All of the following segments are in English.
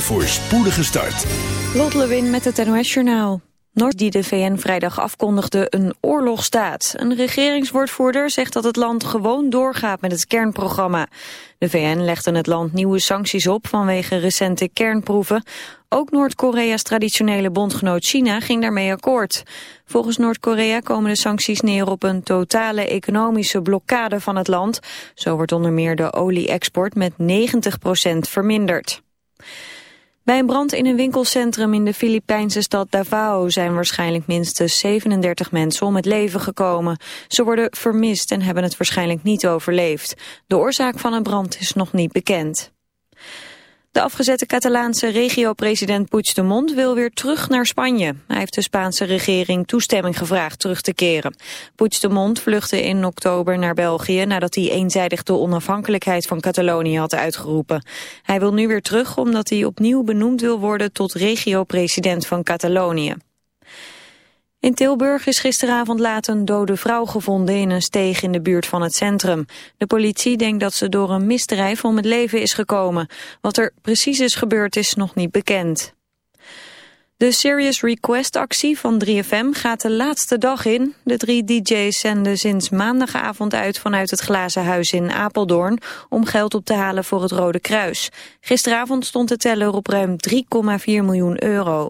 voor spoedige start. Lot Lewin met het NOS Journaal. Noord die de VN vrijdag afkondigde een oorlogstaat. Een regeringswoordvoerder zegt dat het land gewoon doorgaat met het kernprogramma. De VN legde het land nieuwe sancties op vanwege recente kernproeven. Ook Noord-Korea's traditionele bondgenoot China ging daarmee akkoord. Volgens Noord-Korea komen de sancties neer op een totale economische blokkade van het land. Zo wordt onder meer de olie-export met 90% verminderd. Bij een brand in een winkelcentrum in de Filipijnse stad Davao zijn waarschijnlijk minstens 37 mensen om het leven gekomen. Ze worden vermist en hebben het waarschijnlijk niet overleefd. De oorzaak van een brand is nog niet bekend. De afgezette Catalaanse regio-president Puigdemont wil weer terug naar Spanje. Hij heeft de Spaanse regering toestemming gevraagd terug te keren. Puigdemont vluchtte in oktober naar België nadat hij eenzijdig de onafhankelijkheid van Catalonië had uitgeroepen. Hij wil nu weer terug omdat hij opnieuw benoemd wil worden tot regio-president van Catalonië. In Tilburg is gisteravond laat een dode vrouw gevonden in een steeg in de buurt van het centrum. De politie denkt dat ze door een misdrijf om het leven is gekomen. Wat er precies is gebeurd is nog niet bekend. De Serious Request actie van 3FM gaat de laatste dag in. De drie DJ's zenden sinds maandagavond uit vanuit het Glazen Huis in Apeldoorn... om geld op te halen voor het Rode Kruis. Gisteravond stond de teller op ruim 3,4 miljoen euro.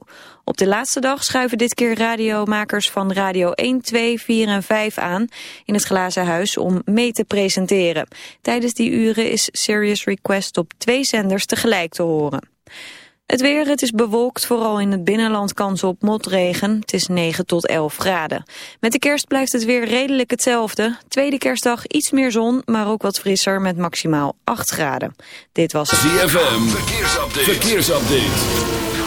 Op de laatste dag schuiven dit keer radiomakers van Radio 1, 2, 4 en 5 aan... in het Glazen Huis om mee te presenteren. Tijdens die uren is Serious Request op twee zenders tegelijk te horen. Het weer, het is bewolkt, vooral in het binnenland kans op motregen. Het is 9 tot 11 graden. Met de kerst blijft het weer redelijk hetzelfde. Tweede kerstdag iets meer zon, maar ook wat frisser met maximaal 8 graden. Dit was ZFM, verkeersupdate. verkeersupdate.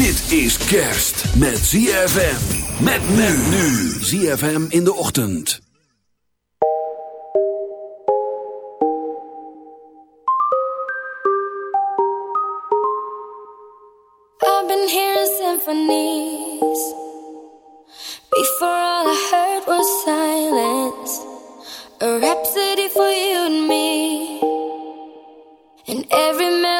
Dit is kerst met ZFM. Met men nu. ZFM in de ochtend. I've been hearing symphonies. Before all I heard was silence. A rhapsody for you and me. And every melody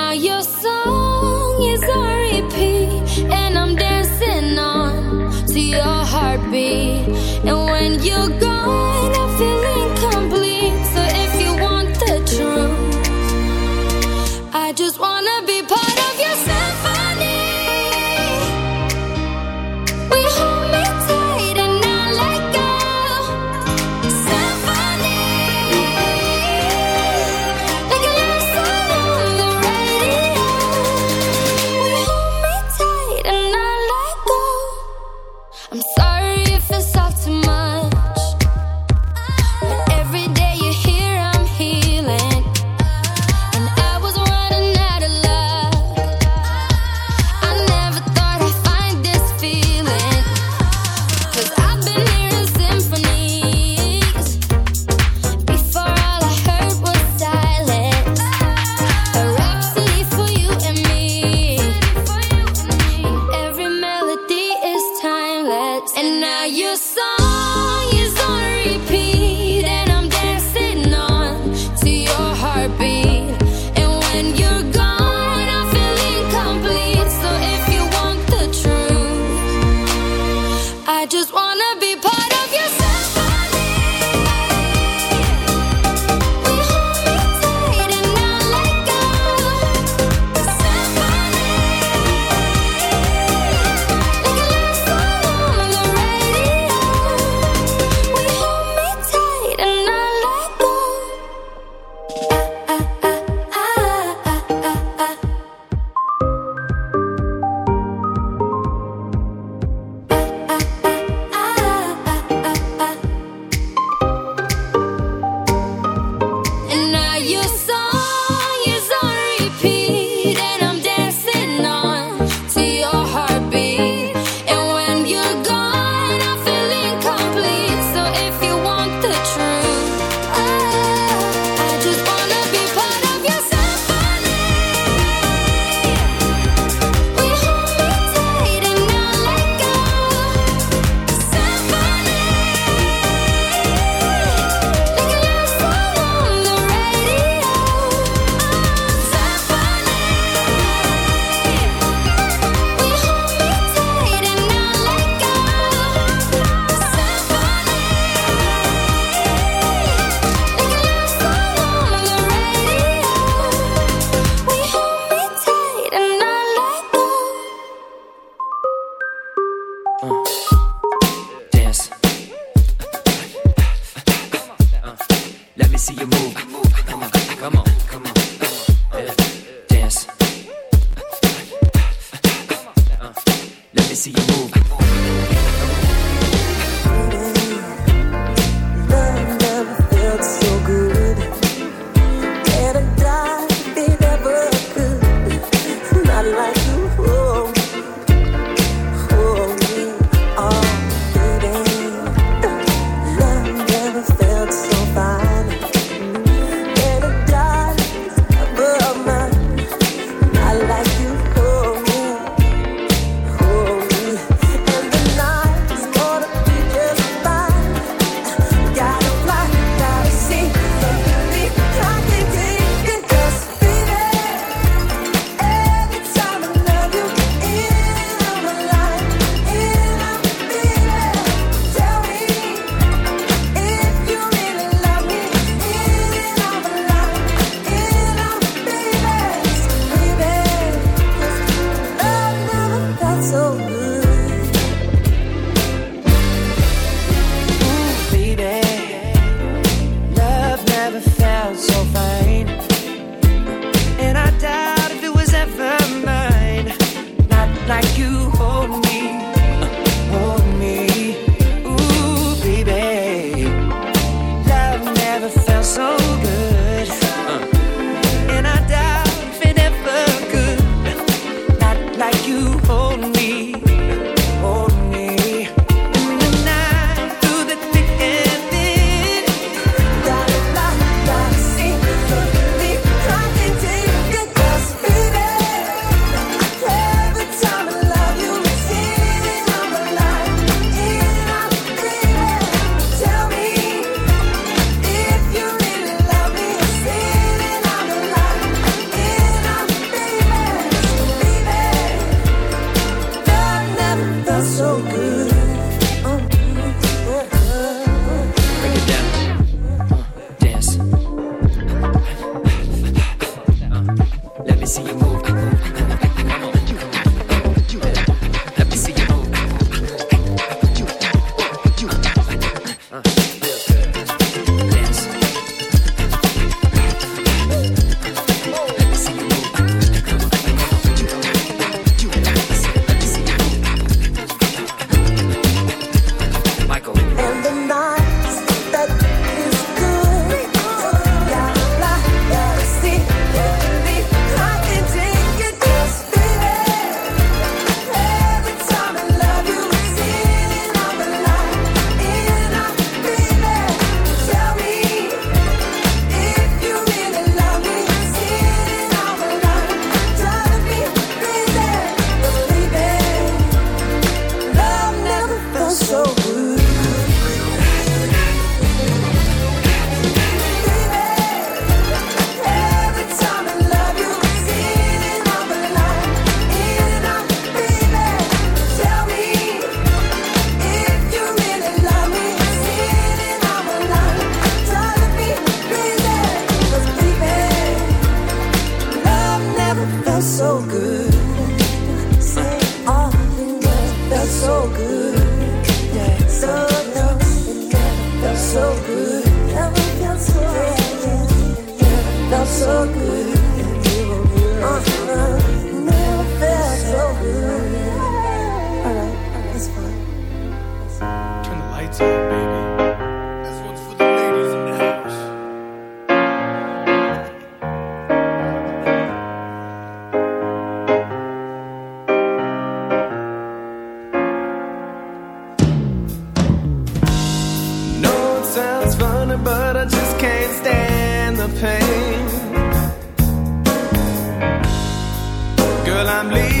I'm leaving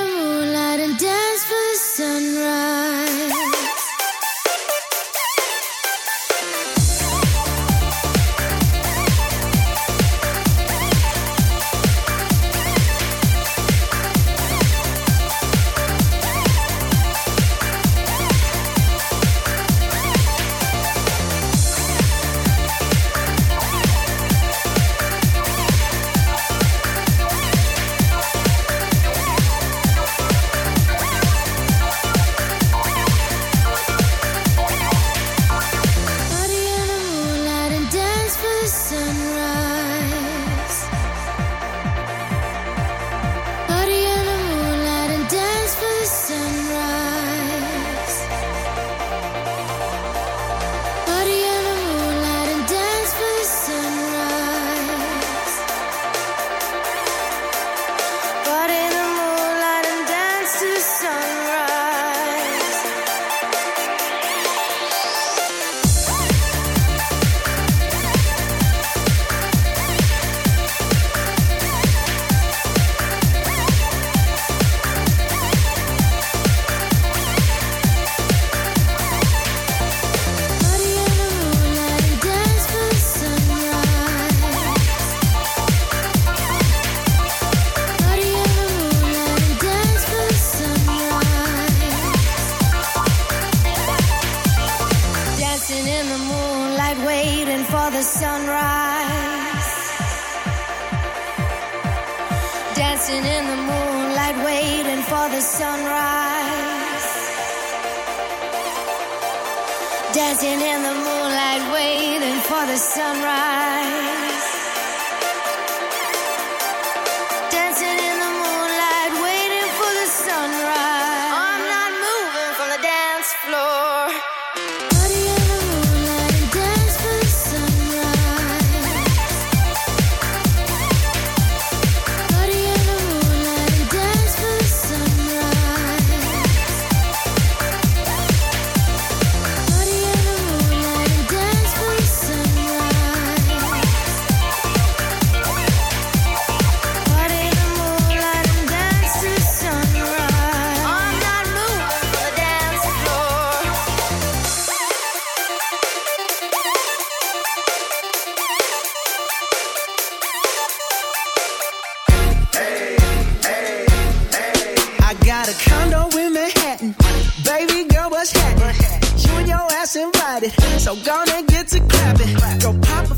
Baby girl, what's happening? You and your ass invited. So gonna get to clapping. Go pop a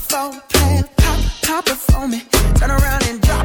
plan. Pop, pop it for me. Turn around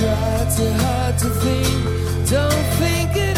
try too hard to think, don't think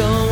It's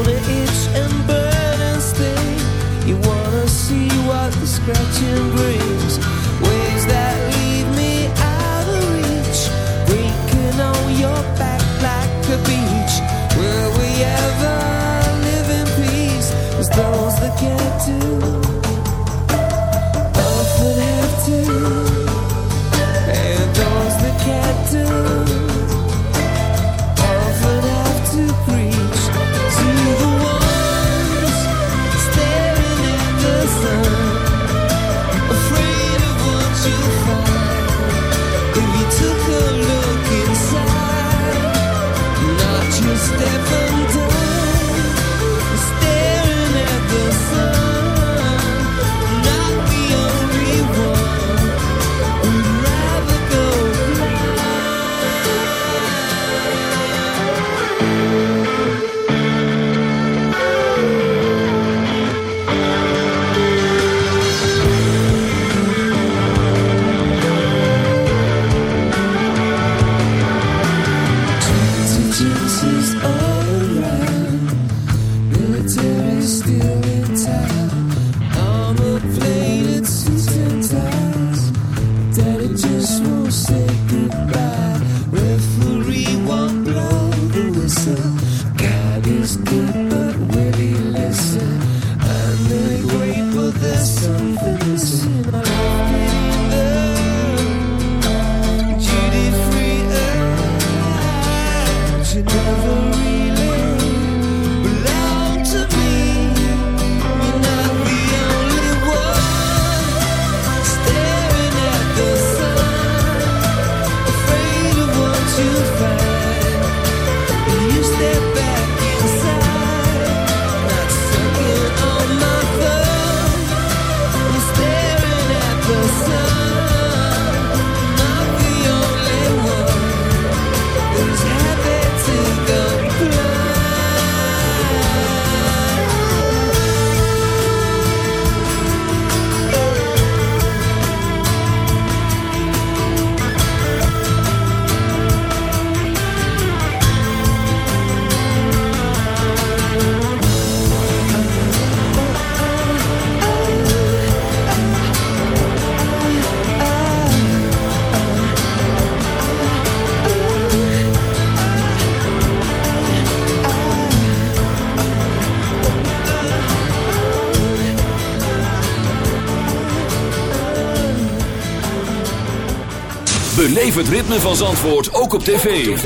het ritme van Zandvoort ook op tv.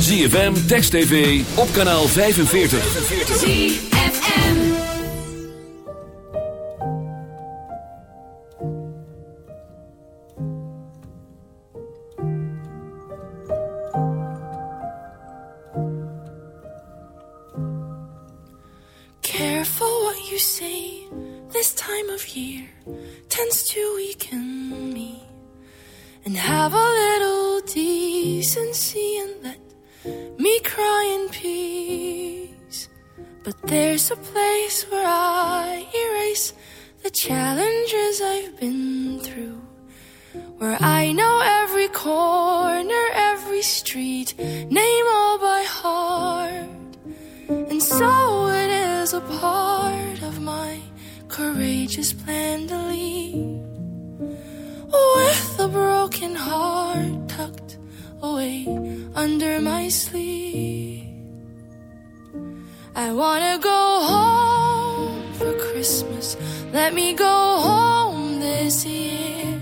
ZFM, Text TV, op kanaal 45. ZFM. Careful what you say this time of year tends to weaken me. And have a and let me cry in peace. But there's a place where I erase the challenges I've been through. Where I know every corner, every street, name all by heart. And so it is a part of my courageous plan to leave. With a broken heart tucked away under my sleeve. I wanna go home for Christmas. Let me go home this year.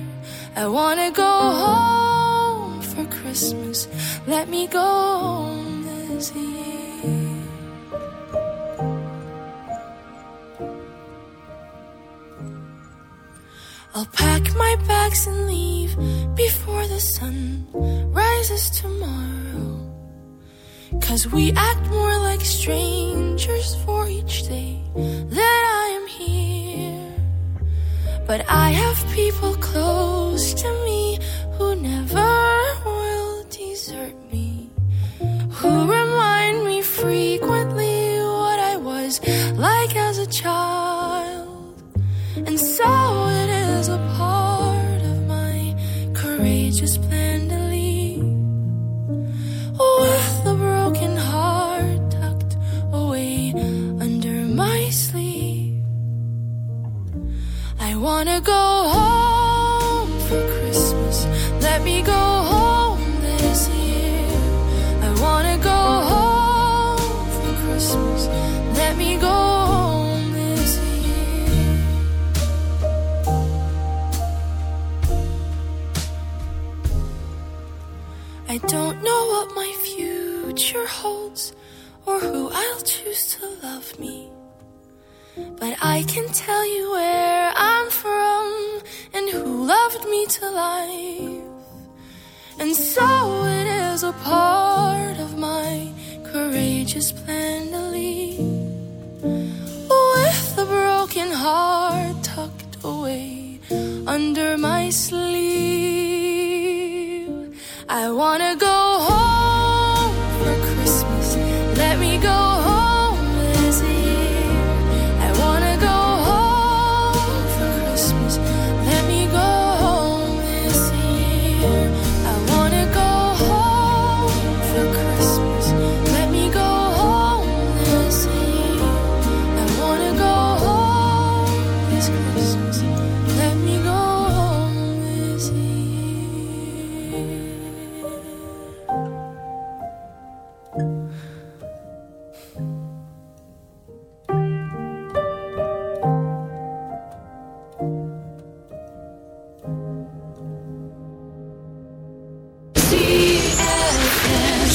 I wanna go home for Christmas. Let me go home this year. I'll pack my bags and leave before the sun rises tomorrow. Cause we act more like strangers for each day that I am here. But I have people close to me who never will desert me. Who remind me frequently what I was like as a child. Courageous plan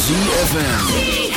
ZFM.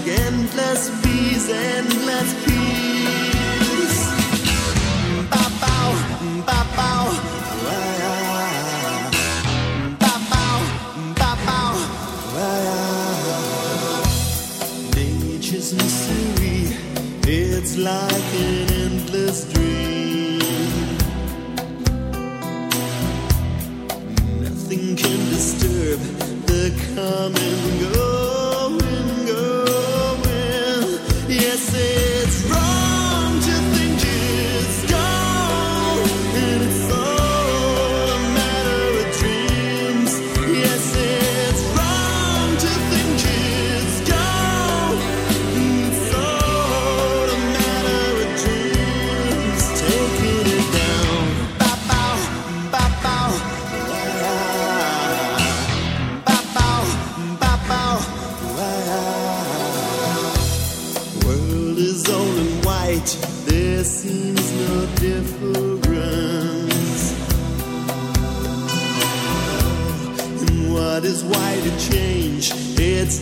like endless peace, endless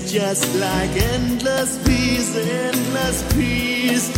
just like endless peace, endless peace.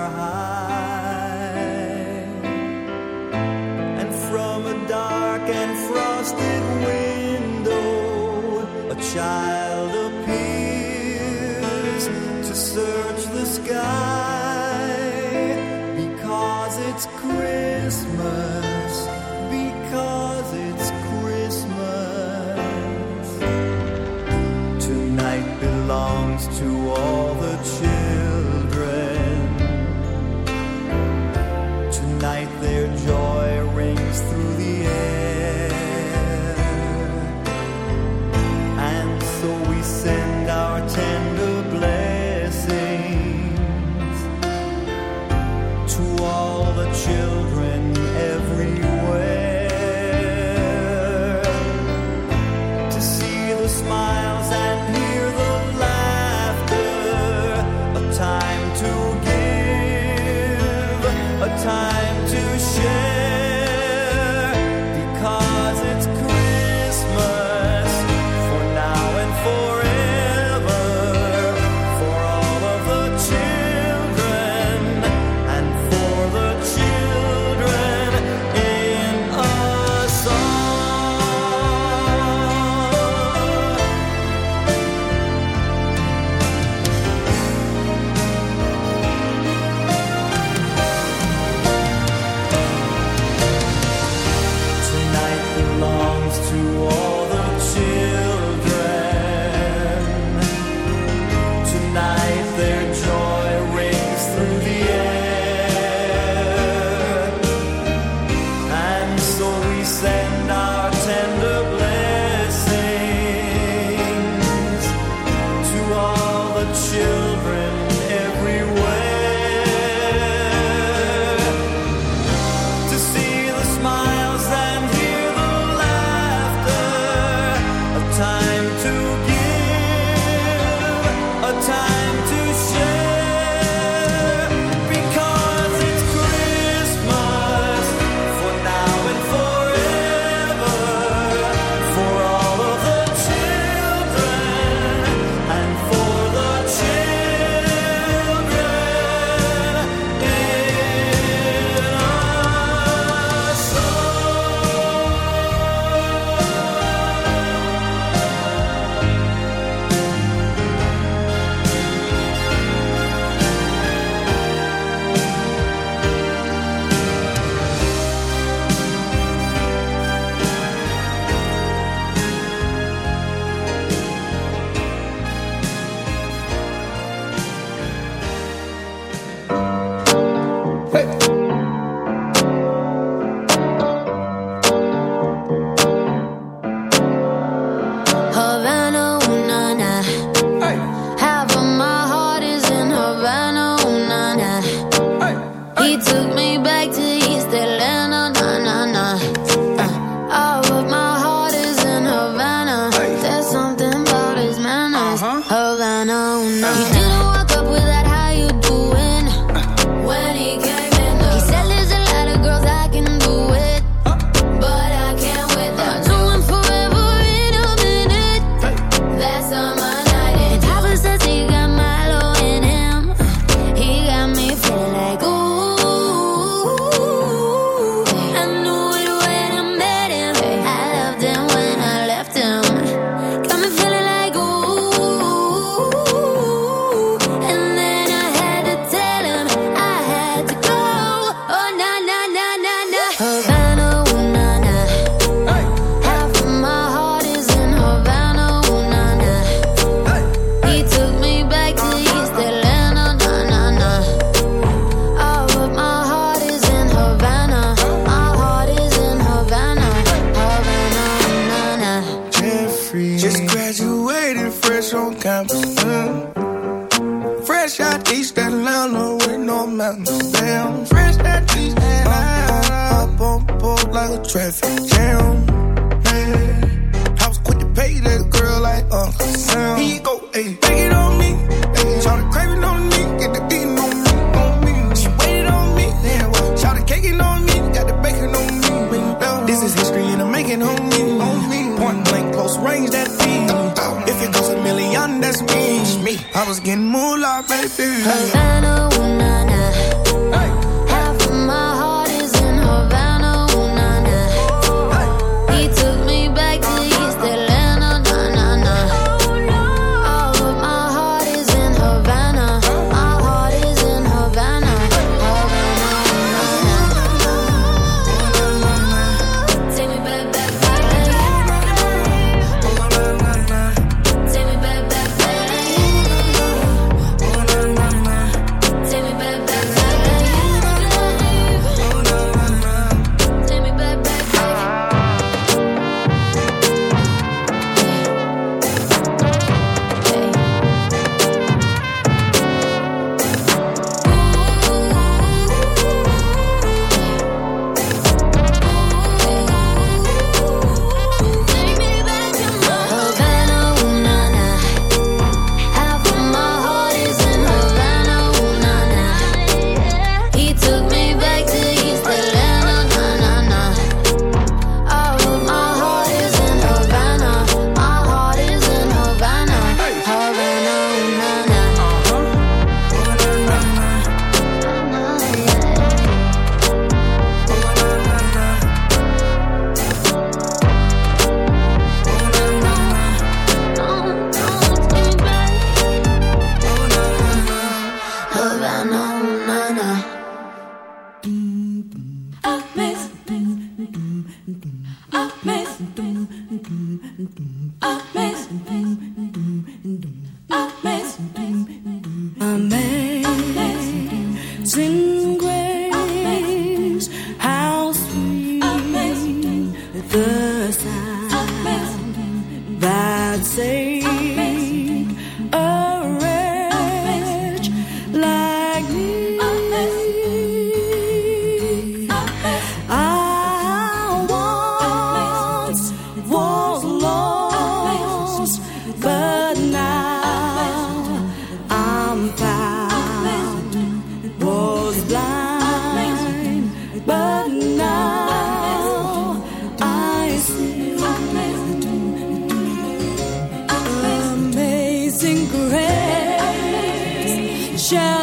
Shall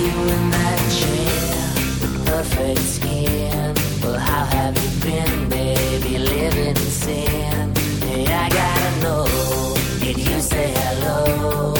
you in that chair, perfect skin. How have you been, baby? Living in sin. Hey, I gotta know. Did you say hello?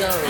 show.